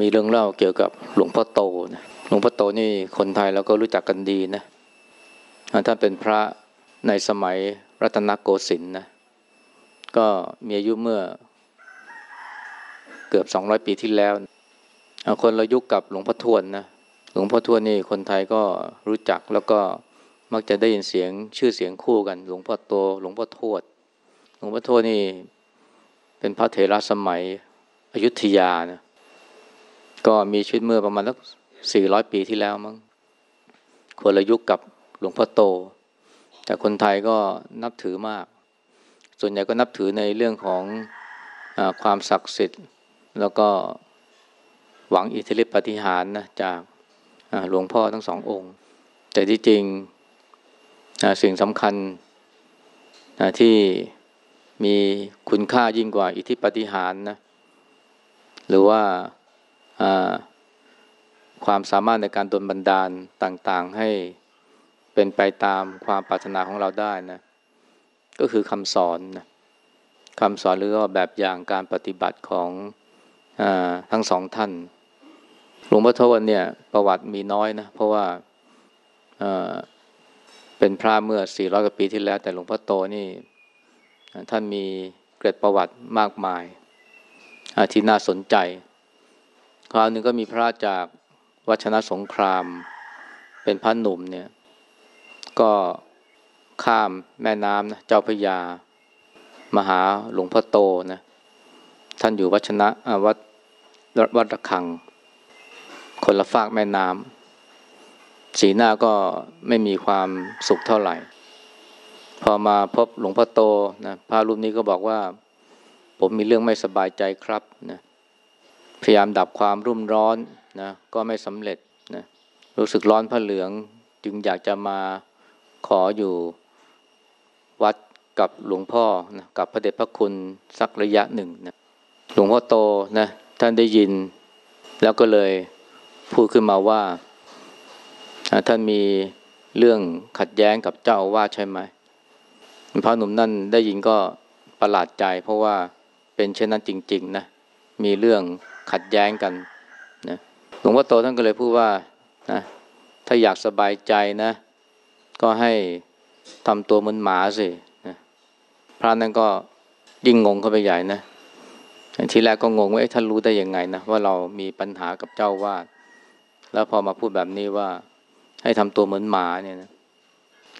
มีเรื่องเล่าเกี่ยวกับหลวงพ่อโตนะหลวงพ่อโตนี่คนไทยเราก็รู้จักกันดีนะท่านเป็นพระในสมัยรัตนโกสินทร์นะก็มีอายุเมื่อเกือบสองร้อยปีที่แล้วคนเรายุคกับหลวงพ่อทวนนะหลวงพ่อทวนนี่คนไทยก็รู้จักแล้วก็มักจะได้ยินเสียงชื่อเสียงคู่กัน หลวงพ่อโตหลวงพ่อทวด หลวงพ่อทวดนี่เป็นพระเถระสมัยอยุธยานะ ก็มีชีวิตเมื่อประมาณสักสี่ร้อยปีที่แล้วมั้งคนละยุคกับหลวงพ่อโต แต่คนไทยก็นับถือมาก ส่วนใหญ่ก็นับถือในเรื่องของอความศักดิ์สิทธิ์ แล้วก็หวังอิทธิฤทธิปฏิหารนะจากหลวงพ่อทั้งสององค์ แต่ที่จริงสิ่งสำคัญที่มีคุณค่ายิ่งกว่าอิทธิปฏิหารนะหรือว่า ความสามารถในการดลบันดาลต่างๆ ให้เป็นไปตามความปรารถนาของเราได้นะ ก็คือคำสอนนะคำสอนหรือว่าแบบอย่างการปฏิบัติของอทั้งสองท่าน หลวงพ่อทวนเนี่ยประวัติมีน้อยนะ เพราะว่าเป็นพระเมื่อ 400 กว่าปีที่แล้ว แต่หลวงพ่อโตนี่ท่านมีเกร็ดประวัติมากมายที่น่าสนใจ คราวหนึ่งก็มีพระจากวัชนะสงคราม เป็นพระหนุ่มเนี่ย ก็ข้ามแม่น้ำนะเจ้าพระยา มาหาหลวงพ่อโตนะท่านอยู่วัชนะวัดวัดระฆัง คนละฝากแม่น้ำสีหน้าก็ไม่มีความสุขเท่าไหร่ พอมาพบหลวงพ่อโตนะพระรูปนี้ก็บอกว่า ผมมีเรื่องไม่สบายใจครับนะ พยายามดับความรุ่มร้อนนะก็ไม่สำเร็จนะรู้สึกร้อนผ้าเหลืองจึงอยากจะมาขออยู่วัดกับหลวงพ่อนะกับพระเดชพระคุณสักระยะหนึ่งนะหลวงพ่อโตนะท่านได้ยิน แล้วก็เลยพูดขึ้นมาว่า ท่านมีเรื่องขัดแย้งกับเจ้าว่าใช่ไหมพระหนุ่มนั่นได้ยินก็ประหลาดใจ เพราะว่าเป็นเช่นนั้นจริง ๆ นะ มีเรื่อง ขัดแย้งกันนะหลวงพ่อโตท่านก็เลยพูดว่านะถ้าอยากสบายใจนะ ก็ให้ทำตัวเหมือนหมาสินะพระนั้นก็ยิ่งงงเข้าไปใหญ่นะทีแรกก็งงว่าท่านรู้ได้ยังไงนะว่าเรามีปัญหากับเจ้าวาดแล้วพอมาพูดแบบนี้ว่า ให้ทำตัวเหมือนหมาเนี่ยนะ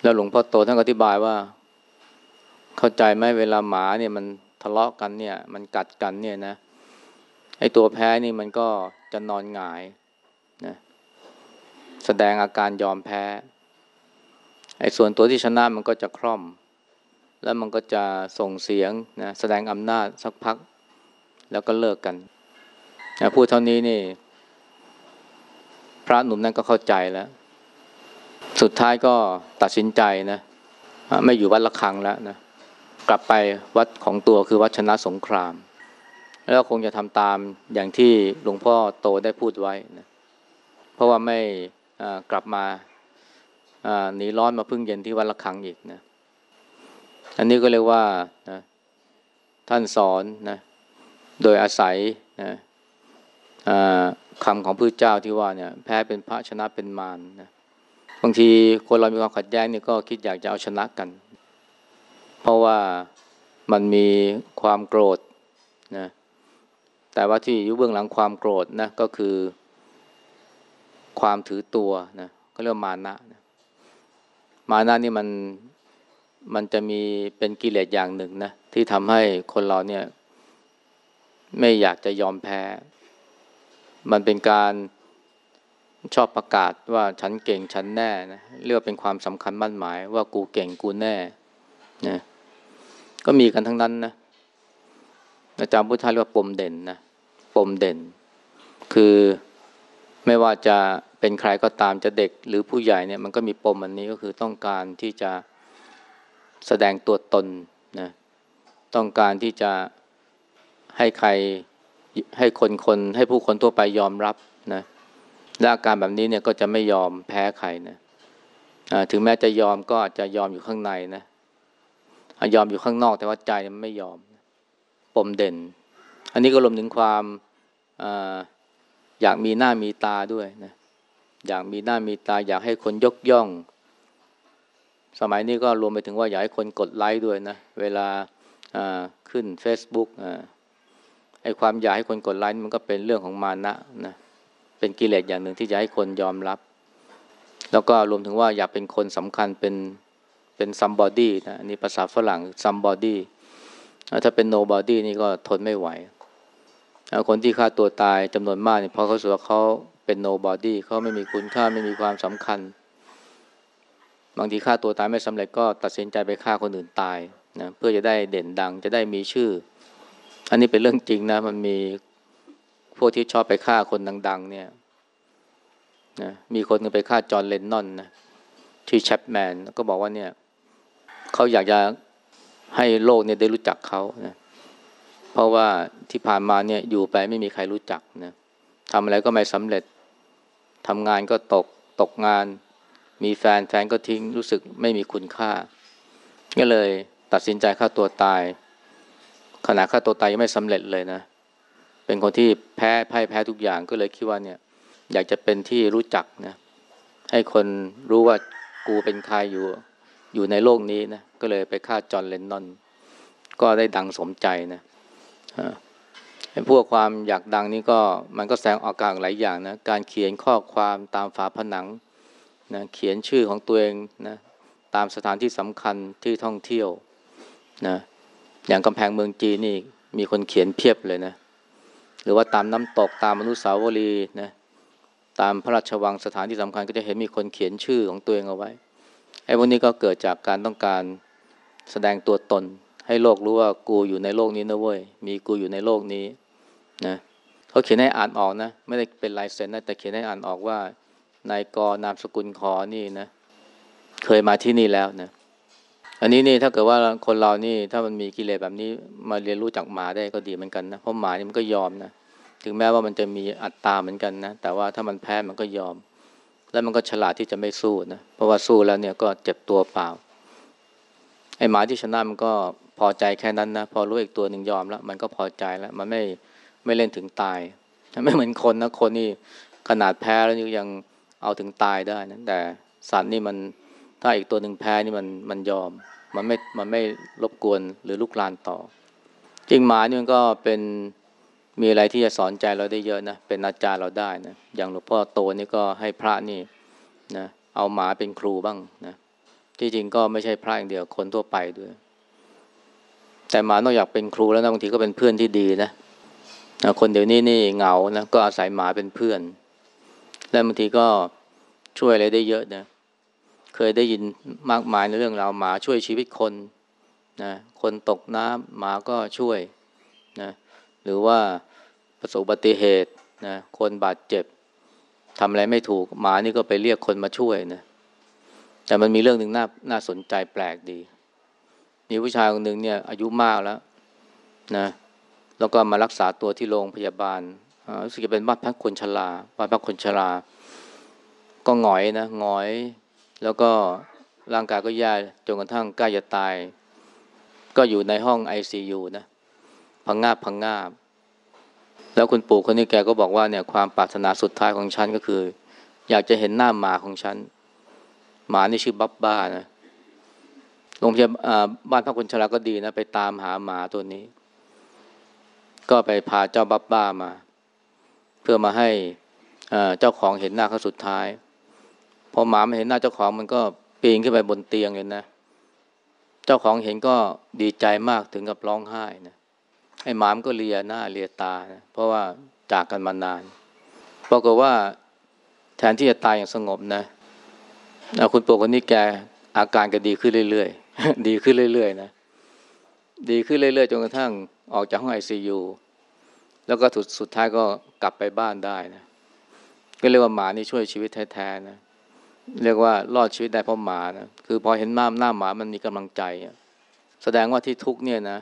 แล้วหลวงพ่อโตท่านอธิบายว่า เข้าใจไหมเวลาหมาเนี่ยมันทะเลาะกันเนี่ย มันกัดกันเนี่ยนะ ไอ้ตัวแพ้นี่มันก็จะนอนหงายนะแสดงอาการยอมแพ้ ไอ้ส่วนตัวที่ชนะมันก็จะคล่อม แล้วมันก็จะส่งเสียงนะแสดงอำนาจสักพัก แล้วก็เลิกกันนะพูดเท่านี้นี่ พระหนุ่มนั่นก็เข้าใจแล้ว สุดท้ายก็ตัดสินใจนะไม่อยู่วัดละคังแล้วนะกลับไปวัดของตัวคือวัดชนะสงคราม แล้วคงจะทำตามอย่างที่หลวงพ่อโตได้พูดไว้นะเพราะว่าไม่กลับมาหนีร้อนมาพึ่งเย็นที่วัดละคังอีกนะอันนี้ก็เรียกว่านะท่านสอนนะโดยอาศัยนะคำของพระเจ้าที่ว่าเนี่ยแพ้เป็นพระชนะเป็นมารนะบางทีคนเรามีความขัดแย้งนี่ก็คิดอยากจะเอาชนะกัน เพราะว่ามันมีความโกรธนะ แต่ว่าที่อยู่เบื้องหลังความโกรธนะก็คือ ความถือตัวนะก็เรียกมานะนะมานะนี่มันมันจะมีเป็นกิเลสอย่างหนึ่งนะที่ทำให้คนเราเนี่ย ไม่อยากจะยอมแพ้ มันเป็นการชอบประกาศว่าฉันเก่งฉันแน่นะเรียกเป็นความสำคัญมั่นหมาย ว่ากูเก่งกูแน่นะก็มีกันทั้งนั้นนะอาจารย์พุทธาเรียกว่าปมเด่นนะ มเด่น คือไม่ว่าจะเป็นใครก็ตามจะเด็กหรือผู้ใหญ่เนี่ยมันก็มีปมอันนี้ก็คือต้องการที่จะแสดงตัวตนนะต้องการที่จะให้ใครให้คนคนให้ผู้คนทั่วไปยอมรับนะและอาการแบบนี้เนี่ยก็จะไม่ยอมแพ้ใครนะถึงแม้จะยอมก็อาจจะยอมอยู่ข้างในนะยอมอยู่ข้างนอกแต่ว่าใจมันไม่ยอมปมเด่น อันนี้ก็รวมถึงความ อยากมีหน้ามีตาด้วยนะอยากมีหน้ามีตา อยากให้คนยกย่อง สมัยนี้ก็รวมไปถึงว่าอยากให้คนกดไลค์ด้วยนะ เวลาขึ้น Facebook ไอ้ความอยากให้คนกดไลค์มันก็เป็นเรื่องของมานะนะเป็นกิเลสอย่างหนึ่งที่จะให้คนยอมรับ แล้วก็รวมถึงว่าอยากเป็นคนสำคัญเป็นเป็น somebody นะอันนี้ภาษาฝรั่ง somebody ถ้าเป็น nobody นี่ก็ทนไม่ไหว คนที่ฆ่าตัวตายจำนวนมากเนี่ยเพราะเขาสึกว่าเขาเป็น nobody เขาไม่มีคุณค่าไม่มีความสำคัญ บางทีฆ่าตัวตายไม่สำเร็จก็ตัดสินใจไปฆ่าคนอื่นตายนะเพื่อจะได้เด่นดังจะได้มีชื่อ อันนี้เป็นเรื่องจริงนะ มันมีพวกที่ชอบไปฆ่าคนดัง ๆ เนี่ยนะมีคนไปฆ่าจอห์นเลนนอนนะที่แชปแมนก็บอกว่าเนี่ยเขาอยากจะให้โลกเนี่ยได้รู้จักเขานะ เพราะว่าที่ผ่านมาเนี่ยอยู่ไปไม่มีใครรู้จักนะทำอะไรก็ไม่สำเร็จทำงานก็ตกตกงาน มีแฟนแฟนก็ทิ้งรู้สึกไม่มีคุณค่า ก็เลยตัดสินใจฆ่าตัวตาย ขณะฆ่าตัวตายยังไม่สำเร็จเลยนะ เป็นคนที่แพ้พ่ายแพ้ทุกอย่างก็เลยคิดว่าเนี่ย อยากจะเป็นที่รู้จักนะให้คนรู้ว่ากูเป็นใครอยู่อยู่ในโลกนี้นะก็เลยไปฆ่าจอห์นเลนนอนก็ได้ดังสมใจนะ ไอ้พวกความอยากดังนี่ก็มันก็แสดงออกการหลายอย่างนะการเขียนข้อความตามฝาผนังนะเขียนชื่อของตัวเองนะตามสถานที่สำคัญที่ท่องเที่ยวนะอย่างกำแพงเมืองจีนนี่มีคนเขียนเพียบเลยนะหรือว่าตามน้ำตกตามมนุษย์สาวรีนะตามพระราชวังสถานที่สำคัญก็จะเห็นมีคนเขียนชื่อของตัวเองเอาไว้ไอ้พวกนี้ก็เกิดจากการต้องการแสดงตัวตน ให้โลกรู้ว่ากูอยู่ในโลกนี้นะเว้ย มีกูอยู่ในโลกนี้นะเขาเขียนให้อ่านออกนะ ไม่ได้เป็นลายเซ็นนะแต่เขียนให้อ่านออกว่านายกนามสกุลคอนี่นะ เคยมาที่นี่แล้วนะ อันนี้นี่ถ้าเกิดว่าคนเรานี่ถ้ามันมีกิเลสแบบนี้มาเรียนรู้จากหมาได้ก็ดีเหมือนกันนะเพราะหมานี่มันก็ยอมนะถึงแม้ว่ามันจะมีอัตตาเหมือนกันนะแต่ว่าถ้ามันแพ้มันก็ยอม แล้วมันก็ฉลาดที่จะไม่สู้นะเพราะว่าสู้แล้วเนี่ยก็เจ็บตัวเปล่าไอ้หมาที่ชนะมันก็ พอใจแค่นั้นนะ พอรู้อีกตัวหนึ่งยอมแล้ว มันก็พอใจแล้ว มันไม่ไม่เล่นถึงตาย ไม่เหมือนคนนะ คนนี่ขนาดแพ้แล้วยังเอาถึงตายได้นะแต่สัตว์นี่มันถ้าอีกตัวหนึ่งแพ้นี่มันมันยอม มันไม่มันไม่รบกวนหรือลุกลานต่อ จริงหมานี่มันก็เป็นมีอะไรที่จะสอนใจเราได้เยอะนะเป็นอาจารย์เราได้นะอย่างหลวงพ่อโตนี่ก็ให้พระนี่นะเอาหมาเป็นครูบ้างนะที่จริงก็ไม่ใช่พระอย่างเดียวคนทั่วไปด้วย แต่หมานอกจากเป็นครูแล้วนะบางทีก็เป็นเพื่อนที่ดีนะคนเดี๋ยวนี้นี่เหงานะก็อาศัยหมาเป็นเพื่อน และบางทีก็ช่วยอะไรได้เยอะนะเคยได้ยินมากมายในเรื่องราวหมาช่วยชีวิตคนนะคนตกน้ำหมาก็ช่วยนะหรือว่าประสบอุบัติเหตุนะคนบาดเจ็บทำอะไรไม่ถูกหมานี่ก็ไปเรียกคนมาช่วยนะแต่มันมีเรื่องหนึ่งน่าน่าสนใจแปลกดี มีผู้ชายคนหนึ่งเนี่ยอายุมากแล้วนะแล้วก็มารักษาตัวที่โรงพยาบาลรู้สึกจะเป็นบ้านพักคนชราบ้านพักคนชรา ก็หงอยนะหงอย แล้วก็ร่างกายก็แย่จนกระทั่งใกล้จะตาย ก็อยู่ในห้องไอซียูนะพังงาบพังงาบ แล้วคุณปู่คนนี้แกก็บอกว่าเนี่ยความปรารถนาสุดท้ายของฉันก็คือ อยากจะเห็นหน้าหมาของฉัน หมานี่ชื่อบับบ้านะ โรงพยาบาลบ้านพักคนชราก็ดีนะ ไปตามหาหมาตัวนี้ ก็ไปพาเจ้าบับบ้ามา เพื่อมาให้เจ้าของเห็นหน้าเขาสุดท้าย พอหมาไม่เห็นหน้าเจ้าของมันก็ปีนขึ้นไปบนเตียงเลยนะ เจ้าของเห็นก็ดีใจมากถึงกับร้องไห้นะไอ้หมามก็เลียหน้าเลียตานะเพราะว่าจากกันมานานปรากฏว่าแทนที่จะตายอย่างสงบนะคุณปู่คนนี้แกอาการก็ดีขึ้นเรื่อยๆ ดีขึ้นเรื่อยๆนะ ดีขึ้นเรื่อยๆจนกระทั่งออกจากห้องไอซียูแล้วก็สุดสุดท้ายก็กลับไปบ้านได้นะ ก็เรียกว่าหมานี่ช่วยชีวิตแท้ๆนะ เรียกว่ารอดชีวิตได้เพราะหมานะ คือพอเห็นหน้าหน้าหมามันมีกำลังใจ แสดงว่าที่ทุกเนี่ยนะ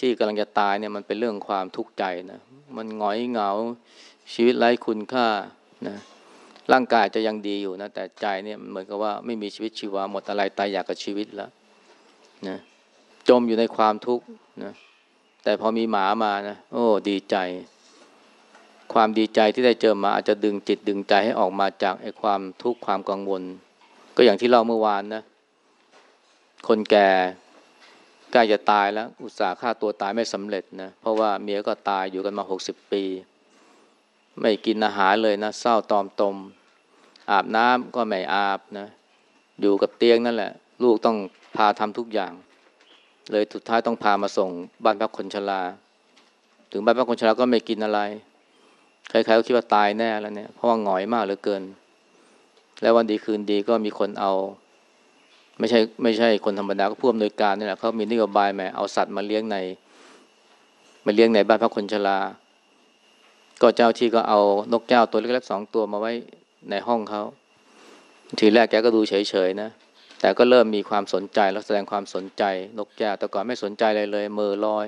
ที่กำลังจะตายเนี่ยมันเป็นเรื่องความทุกข์ใจนะ มันหงอยเหงาชีวิตไร้คุณค่านะ ร่างกายจะยังดีอยู่นะ แต่ใจเนี่ยเหมือนกับว่าไม่มีชีวิตชีวาหมดอะไรตายอยากกับชีวิตแล้ว นะจมอยู่ในความทุกข์นะแต่พอมีหมามานะโอ้ดีใจ ความดีใจที่ได้เจอหมาอาจจะดึงจิตดึงใจให้ออกมาจากไอ้ความทุกข์ความกังวล ก็อย่างที่เล่าเมื่อวานนะ คนแก่ใกล้จะตายแล้ว อุตส่าห์ฆ่าตัวตายไม่สำเร็จนะเพราะว่าเมียก็ตายอยู่กันมาหกสิบปี ไม่กินอาหารเลยนะเศร้าตอมตม อาบน้ำก็ไม่อาบนะ อยู่กับเตียงนั่นแหละ ลูกต้องพาทำทุกอย่าง เลยสุดท้ายต้องพามาส่งบ้านพักคนชรา ถึงบ้านพักคนชราก็ไม่กินอะไรใครๆก็คิดว่าตายแน่แล้วเนี่ย เพราะว่าหงอยมากเหลือเกิน แล้ววันดีคืนดีก็มีคนเอา ไม่ใช่ไม่ใช่คนธรรมดาก็ผู้อำนวยการนี่แหละเขามีนโยบายแหมเอาสัตว์มาเลี้ยงในมาเลี้ยงในบ้านพักคนชรา ก็เจ้าที่ก็เอานกแก้วตัวเล็กๆสองตัวมาไว้ในห้องเขา ทีแรกแกก็ดูเฉยๆนะ แต่ก็เริ่มมีความสนใจแล้วแสดงความสนใจนกแก้ว แต่ก่อนไม่สนใจเลยเลยเมือลอย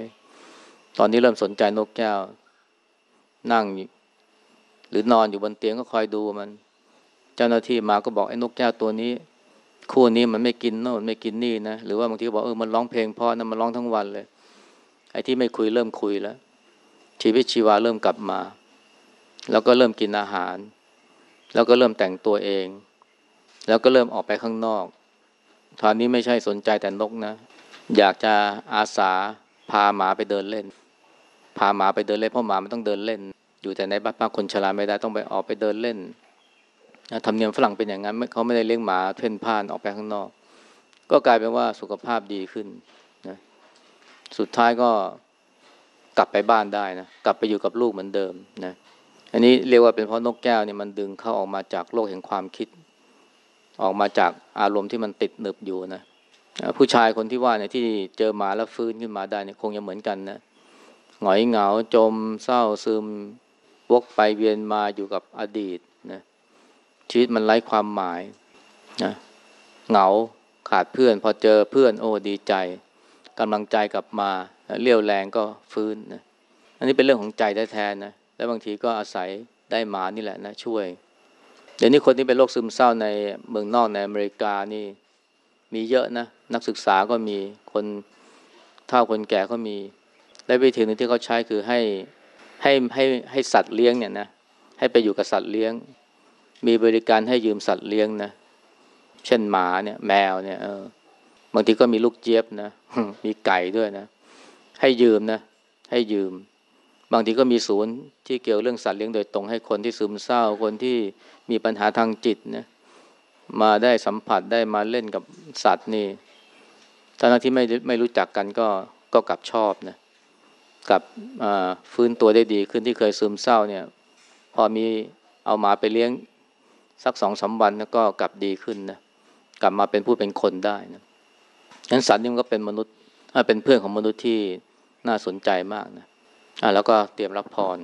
ตอนนี้เริ่มสนใจนกแก้ว นั่ง หรือนอนอยู่บนเตียงก็คอยดูมัน เจ้าหน้าที่มาก็บอกไอ้นกแก้วตัวนี้ คู่นี้มันไม่กินโน่นไม่กินนี่นะหรือว่าบางทีบอกเออมันร้องเพลงเพราะนะมันร้องทั้งวันเลย ไอ้ที่ไม่คุยเริ่มคุยแล้ว ชีวิตชีวาเริ่มกลับมา แล้วก็เริ่มกินอาหาร แล้วก็เริ่มแต่งตัวเอง แล้วก็เริ่มออกไปข้างนอก ตอนนี้ไม่ใช่สนใจแต่นกนะ อยากจะอาสาพาหมาไปเดินเล่น พาหมาไปเดินเล่นเพราะหมามันต้องเดินเล่น อยู่แต่ในบ้านพักคนชราไม่ได้ต้องไปออกไปเดินเล่นธรรมเนียมฝรั่งเป็นอย่างนั้นเขาไม่ได้เลี้ยงหมาเพ่นพ่านออกไปข้างนอก ก็กลายเป็นว่าสุขภาพดีขึ้นนะสุดท้ายก็กลับไปบ้านได้นะกลับไปอยู่กับลูกเหมือนเดิมนะอันนี้เรียกว่าเป็นเพราะนกแก้วเนี่ยมันดึงเข้าออกมาจากโลกแห่งความคิด ออกมาจากอารมณ์ที่มันติดหนึบอยู่นะผู้ชายคนที่ว่าเนี่ยที่เจอหมาแล้วฟื้นขึ้นมาได้เนี่ยคงจะเหมือนกันนะหงอยเหงาจมเศร้าซึมวกไปเวียนมาอยู่กับอดีตนะชีวิตมันไร้ความหมายนะเหงาขาดเพื่อน พอเจอเพื่อนโอ้ดีใจกำลังใจกลับมาเรี่ยวแรงก็ฟื้นนะอันนี้เป็นเรื่องของใจแท้ๆนะแล้วบางทีก็อาศัยได้หมานี่แหละนะช่วย เดี๋ยวนี้คนที่เป็นโรคซึมเศร้าในเมืองนอกในอเมริกานี่มีเยอะนะ นักศึกษาก็มีคนเฒ่าคนแก่ก็มี และวิธีหนึ่งที่เขาใช้คือให้ให้ให้ให้สัตว์เลี้ยงเนี่ยนะให้ไปอยู่กับสัตว์เลี้ยง มีบริการให้ยืมสัตว์เลี้ยงนะเช่นหมาเนี่ย แมวเนี่ยเออบางทีก็มีลูกเจี๊ยบนะมีไก่ด้วยนะ ให้ยืมนะ ให้ยืม บางทีก็มีศูนย์ที่เกี่ยวเรื่องสัตว์เลี้ยงโดยตรงให้คนที่ซึมเศร้าคนที่มีปัญหาทางจิตนะมาได้สัมผัสได้มาเล่นกับสัตว์นี่ทั้งที่ไม่ไม่รู้จักกันก็ก็กลับชอบนะกลับฟื้นตัวได้ดีขึ้นที่เคยซึมเศร้าเนี่ย พอมีเอามาไปเลี้ยงสักสองสาวันแล้วก็กลับดีขึ้นนะกลับมาเป็นผู้เป็นคนได้นะงั้นสัตว์นี่มันก็เป็นมนุษย์เป็นเพื่อนของมนุษย์ที่น่าสนใจมากนะ แล้วก็เตรียมรับพร